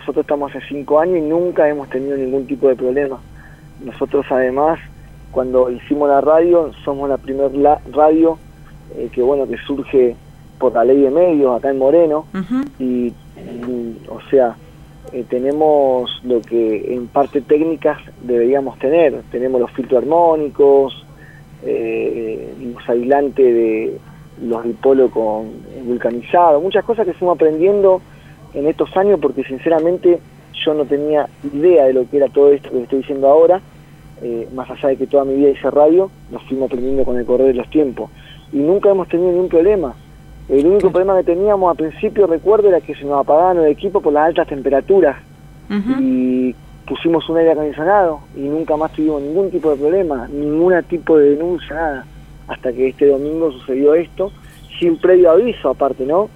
nosotros estamos hace cinco años y nunca hemos tenido ningún tipo de problema. Nosotros además, cuando hicimos la radio, somos la primera radio eh, que bueno que surge por la ley de medios acá en Moreno. Y, o sea eh, tenemos lo que en parte técnicas deberíamos tener. Tenemos los filtros armónicos eh, los aislantes de los dipolos con vulcanizado muchas cosas que fuimos aprendiendo en estos años porque sinceramente yo no tenía idea de lo que era todo esto que estoy diciendo ahora eh, más allá de que toda mi vida hice radio, lo fuimos aprendiendo con el correr de los tiempos. Y nunca hemos tenido ningún problema. El único problema que teníamos al principio, recuerdo, era que se nos apagaban el equipo por las altas temperaturas. Y pusimos un aire acondicionado y nunca más tuvimos ningún tipo de problema, ningún tipo de denuncia, nada. Hasta que este domingo sucedió esto, sin previo aviso aparte, ¿no?